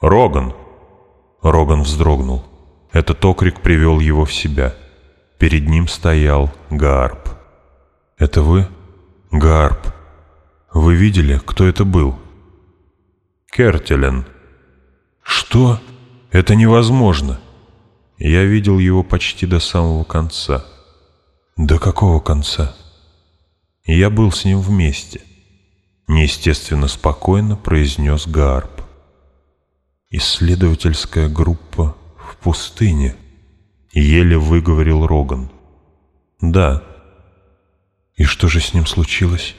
«Роган!» Роган вздрогнул. Этот окрик привел его в себя. Перед ним стоял Гарп. «Это вы? Гарп? Вы видели, кто это был?» «Кертелен». «Что? Это невозможно!» Я видел его почти до самого конца. «До какого конца?» Я был с ним вместе. Неестественно спокойно произнес Гарп. «Исследовательская группа в пустыне», — еле выговорил Роган. «Да». «И что же с ним случилось?»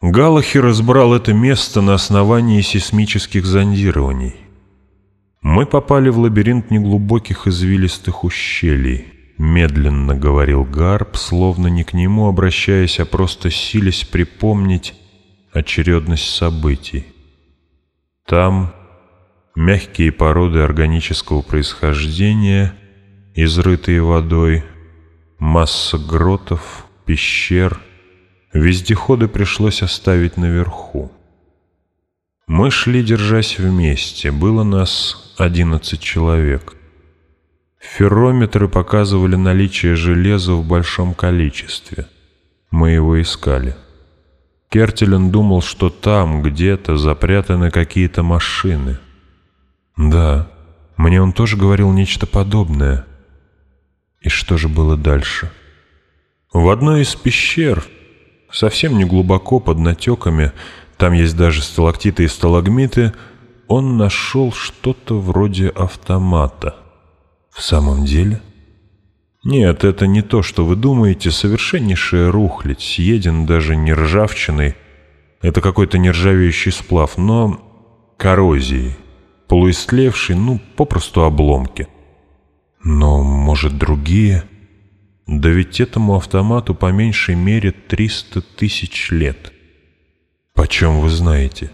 Галахер разбрал это место на основании сейсмических зондирований. Мы попали в лабиринт неглубоких извилистых ущелий. Медленно говорил Гарп, словно не к нему обращаясь, а просто силясь припомнить очередность событий. Там мягкие породы органического происхождения, изрытые водой, масса гротов, пещер. Вездеходы пришлось оставить наверху. Мы шли, держась вместе. Было нас одиннадцать человек. Феррометры показывали наличие железа в большом количестве. Мы его искали. Кертелен думал, что там где-то запрятаны какие-то машины. Да, мне он тоже говорил нечто подобное. И что же было дальше? В одной из пещер, совсем не глубоко под натеками, там есть даже сталактиты и сталагмиты, он нашел что-то вроде автомата. В самом деле? Нет, это не то, что вы думаете, совершеннейшая рухлядь, съеден даже не ржавчиной. Это какой-то нержавеющий сплав, но коррозией, полуистлевший, ну, попросту обломки. Но, может, другие? Да ведь этому автомату по меньшей мере 300 тысяч лет. Почем вы знаете?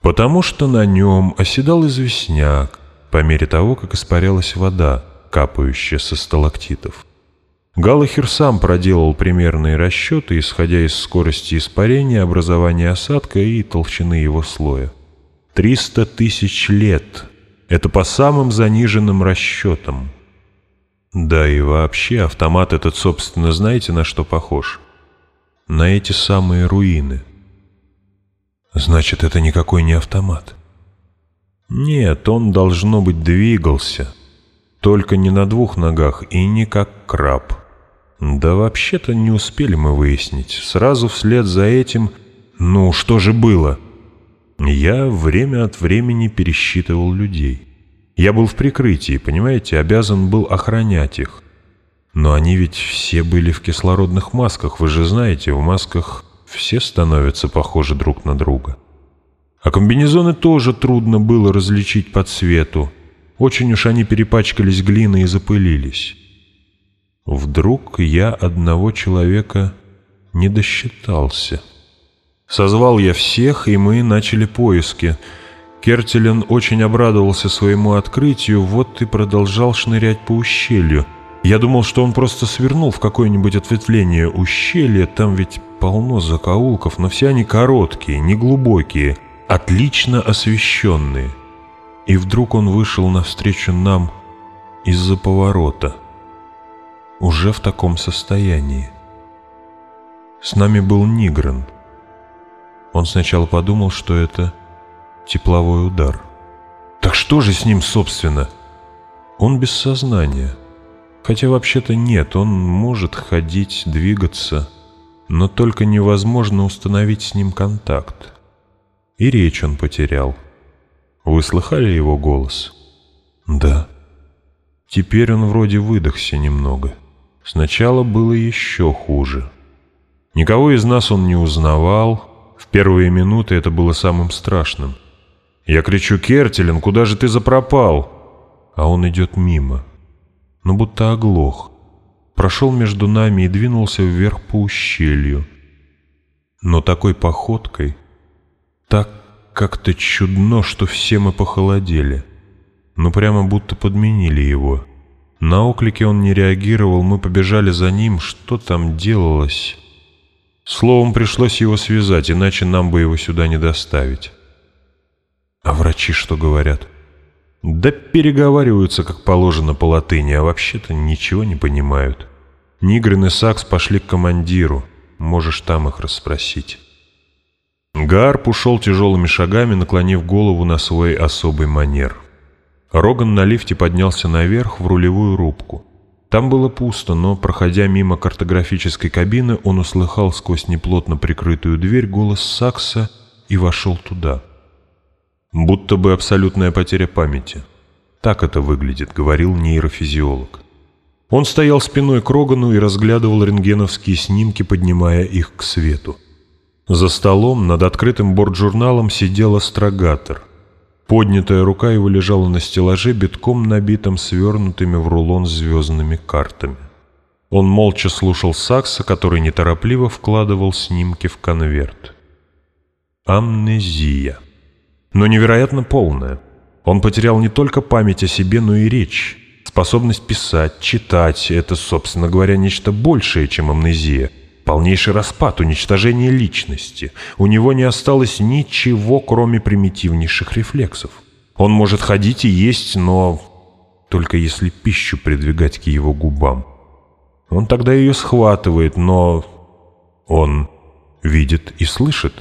Потому что на нем оседал известняк по мере того, как испарялась вода — капающая со сталактитов. Галлахер сам проделал примерные расчеты, исходя из скорости испарения, образования осадка и толщины его слоя. Триста тысяч лет — это по самым заниженным расчетам. Да и вообще автомат этот, собственно, знаете, на что похож? На эти самые руины. Значит, это никакой не автомат. Нет, он, должно быть, двигался — только не на двух ногах и не как краб. Да вообще-то не успели мы выяснить. Сразу вслед за этим... Ну, что же было? Я время от времени пересчитывал людей. Я был в прикрытии, понимаете, обязан был охранять их. Но они ведь все были в кислородных масках, вы же знаете, в масках все становятся похожи друг на друга. А комбинезоны тоже трудно было различить по цвету. Очень уж они перепачкались глиной и запылились. Вдруг я одного человека не досчитался. Созвал я всех, и мы начали поиски. Кертелен очень обрадовался своему открытию, вот и продолжал шнырять по ущелью. Я думал, что он просто свернул в какое-нибудь ответвление ущелья, там ведь полно закоулков, но все они короткие, неглубокие, отлично освещенные. И вдруг он вышел навстречу нам из-за поворота, уже в таком состоянии. С нами был Нигрен. Он сначала подумал, что это тепловой удар. Так что же с ним, собственно? Он без сознания. Хотя вообще-то нет, он может ходить, двигаться, но только невозможно установить с ним контакт. И речь он потерял. Вы слыхали его голос? Да. Теперь он вроде выдохся немного. Сначала было еще хуже. Никого из нас он не узнавал. В первые минуты это было самым страшным. Я кричу, Кертелен, куда же ты запропал? А он идет мимо. Но ну, будто оглох. Прошел между нами и двинулся вверх по ущелью. Но такой походкой, так как-то чудно, что все мы похолодели. Ну прямо будто подменили его. На оклики он не реагировал, мы побежали за ним, что там делалось. Словом, пришлось его связать, иначе нам бы его сюда не доставить. А врачи что говорят? Да переговариваются, как положено по латыни, а вообще-то ничего не понимают. Нигрин и Сакс пошли к командиру. Можешь там их расспросить. Гарп ушел тяжелыми шагами, наклонив голову на свой особый манер. Роган на лифте поднялся наверх в рулевую рубку. Там было пусто, но, проходя мимо картографической кабины, он услыхал сквозь неплотно прикрытую дверь голос Сакса и вошел туда. Будто бы абсолютная потеря памяти. Так это выглядит, говорил нейрофизиолог. Он стоял спиной к Рогану и разглядывал рентгеновские снимки, поднимая их к свету. За столом над открытым борт-журналом сидел астрогатор. Поднятая рука его лежала на стеллаже, битком набитым свернутыми в рулон звездными картами. Он молча слушал Сакса, который неторопливо вкладывал снимки в конверт. Амнезия. Но невероятно полная. Он потерял не только память о себе, но и речь. Способность писать, читать — это, собственно говоря, нечто большее, чем амнезия. Полнейший распад, уничтожение личности. У него не осталось ничего, кроме примитивнейших рефлексов. Он может ходить и есть, но только если пищу придвигать к его губам. Он тогда ее схватывает, но он видит и слышит.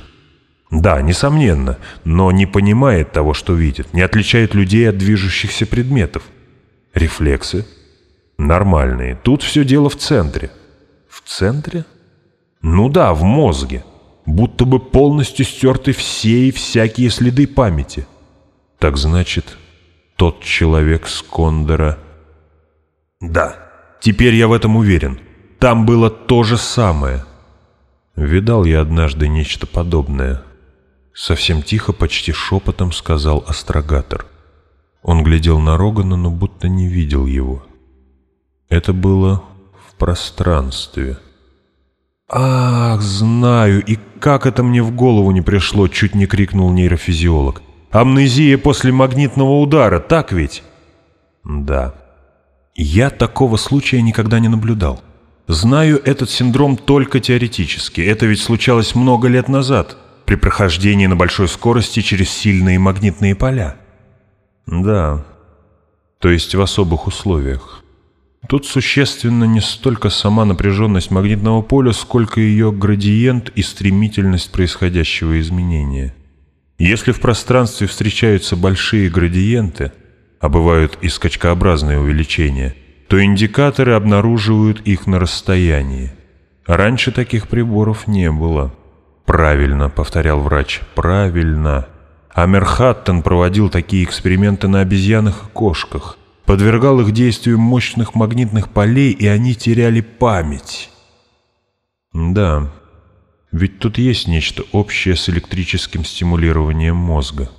Да, несомненно, но не понимает того, что видит, не отличает людей от движущихся предметов. Рефлексы нормальные. Тут все дело в центре. В центре? Ну да, в мозге. Будто бы полностью стерты все и всякие следы памяти. Так значит, тот человек с Кондора... Да, теперь я в этом уверен. Там было то же самое. Видал я однажды нечто подобное. Совсем тихо, почти шепотом сказал астрогатор. Он глядел на Рогана, но будто не видел его. Это было в пространстве. «Ах, знаю, и как это мне в голову не пришло!» — чуть не крикнул нейрофизиолог. «Амнезия после магнитного удара, так ведь?» «Да». «Я такого случая никогда не наблюдал. Знаю этот синдром только теоретически. Это ведь случалось много лет назад, при прохождении на большой скорости через сильные магнитные поля». «Да, то есть в особых условиях». Тут существенно не столько сама напряженность магнитного поля, сколько ее градиент и стремительность происходящего изменения. Если в пространстве встречаются большие градиенты, а бывают и скачкообразные увеличения, то индикаторы обнаруживают их на расстоянии. Раньше таких приборов не было. «Правильно», — повторял врач, — «правильно». Амерхаттен проводил такие эксперименты на обезьянах и кошках — подвергал их действию мощных магнитных полей, и они теряли память. Да, ведь тут есть нечто общее с электрическим стимулированием мозга.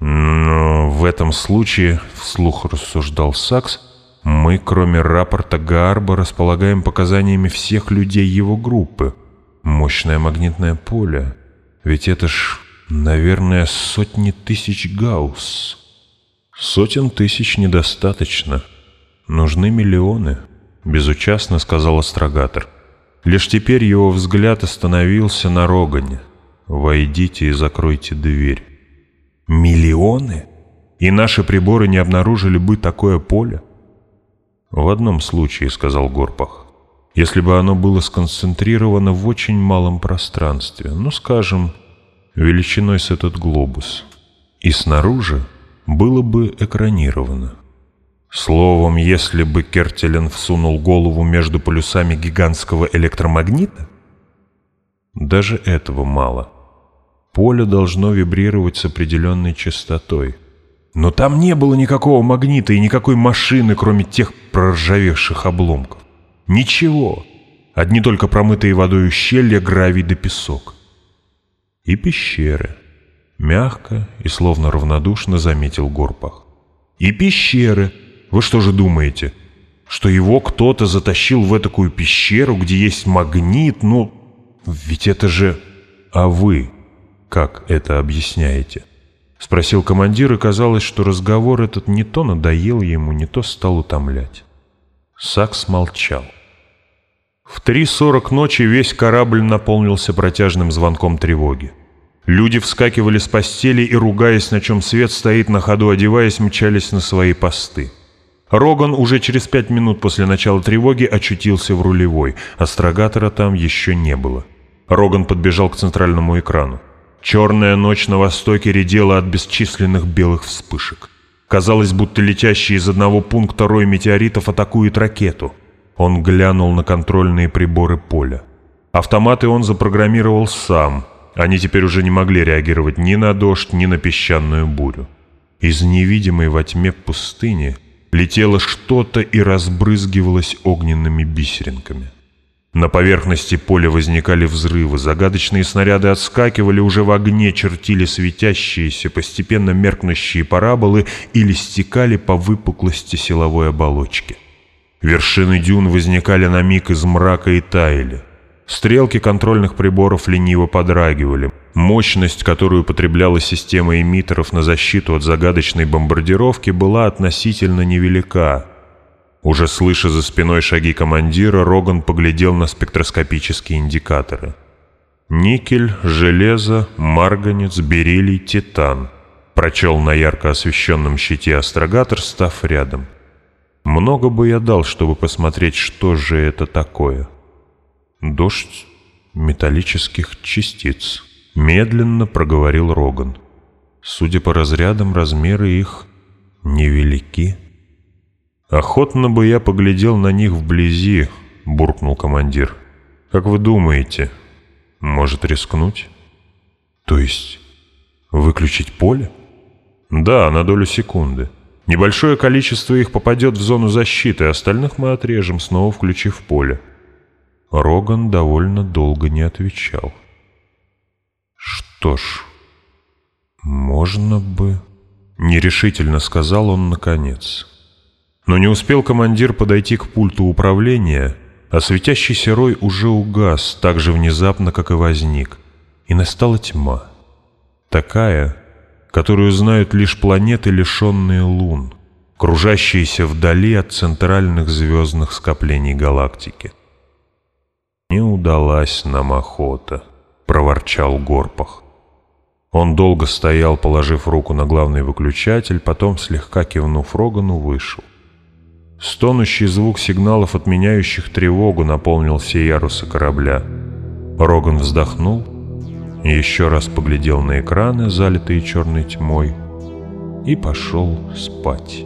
Но в этом случае, вслух рассуждал Сакс, мы, кроме рапорта Гарба, располагаем показаниями всех людей его группы. Мощное магнитное поле. Ведь это ж, наверное, сотни тысяч гаусс. Сотен тысяч недостаточно. Нужны миллионы, безучастно сказал астрогатор. Лишь теперь его взгляд остановился на Рогане. «Войдите и закройте дверь». «Миллионы? И наши приборы не обнаружили бы такое поле?» «В одном случае», — сказал Горпах. «Если бы оно было сконцентрировано в очень малом пространстве, ну, скажем, величиной с этот глобус. И снаружи было бы экранировано. Словом, если бы Кертелен всунул голову между полюсами гигантского электромагнита, даже этого мало. Поле должно вибрировать с определенной частотой. Но там не было никакого магнита и никакой машины, кроме тех проржавевших обломков. Ничего. Одни только промытые водой ущелья, гравий да песок. И пещеры — Мягко и словно равнодушно заметил Горпах. «И пещеры. Вы что же думаете, что его кто-то затащил в такую пещеру, где есть магнит? Ну, ведь это же... А вы как это объясняете?» Спросил командир, и казалось, что разговор этот не то надоел ему, не то стал утомлять. Сакс молчал. В 3.40 ночи весь корабль наполнился протяжным звонком тревоги. Люди вскакивали с постели и, ругаясь, на чем свет стоит, на ходу одеваясь, мчались на свои посты. Роган уже через пять минут после начала тревоги очутился в рулевой. Астрогатора там еще не было. Роган подбежал к центральному экрану. Черная ночь на востоке редела от бесчисленных белых вспышек. Казалось, будто летящий из одного пункта рой метеоритов атакует ракету. Он глянул на контрольные приборы поля. Автоматы он запрограммировал сам. Они теперь уже не могли реагировать ни на дождь, ни на песчаную бурю. Из невидимой во тьме пустыни летело что-то и разбрызгивалось огненными бисеринками. На поверхности поля возникали взрывы, загадочные снаряды отскакивали, уже в огне чертили светящиеся, постепенно меркнущие параболы или стекали по выпуклости силовой оболочки. Вершины дюн возникали на миг из мрака и таяли. Стрелки контрольных приборов лениво подрагивали. Мощность, которую потребляла система эмиттеров на защиту от загадочной бомбардировки, была относительно невелика — уже слыша за спиной шаги командира, Роган поглядел на спектроскопические индикаторы. «Никель, железо, марганец, бериллий, титан», — прочел на ярко освещенном щите астрогатор, став рядом. «Много бы я дал, чтобы посмотреть, что же это такое». «Дождь металлических частиц», — медленно проговорил Роган. «Судя по разрядам, размеры их невелики». «Охотно бы я поглядел на них вблизи», — буркнул командир. «Как вы думаете, может рискнуть?» «То есть выключить поле?» «Да, на долю секунды. Небольшое количество их попадет в зону защиты, остальных мы отрежем, снова включив поле». Роган довольно долго не отвечал. «Что ж, можно бы...» — нерешительно сказал он наконец. Но не успел командир подойти к пульту управления, а светящийся рой уже угас так же внезапно, как и возник, и настала тьма. Такая, которую знают лишь планеты, лишенные лун, кружащиеся вдали от центральных звездных скоплений галактики. «Не удалась нам охота», — проворчал Горпах. Он долго стоял, положив руку на главный выключатель, потом, слегка кивнув Рогану, вышел. Стонущий звук сигналов, отменяющих тревогу, наполнил все ярусы корабля. Роган вздохнул, еще раз поглядел на экраны, залитые черной тьмой, и пошел спать.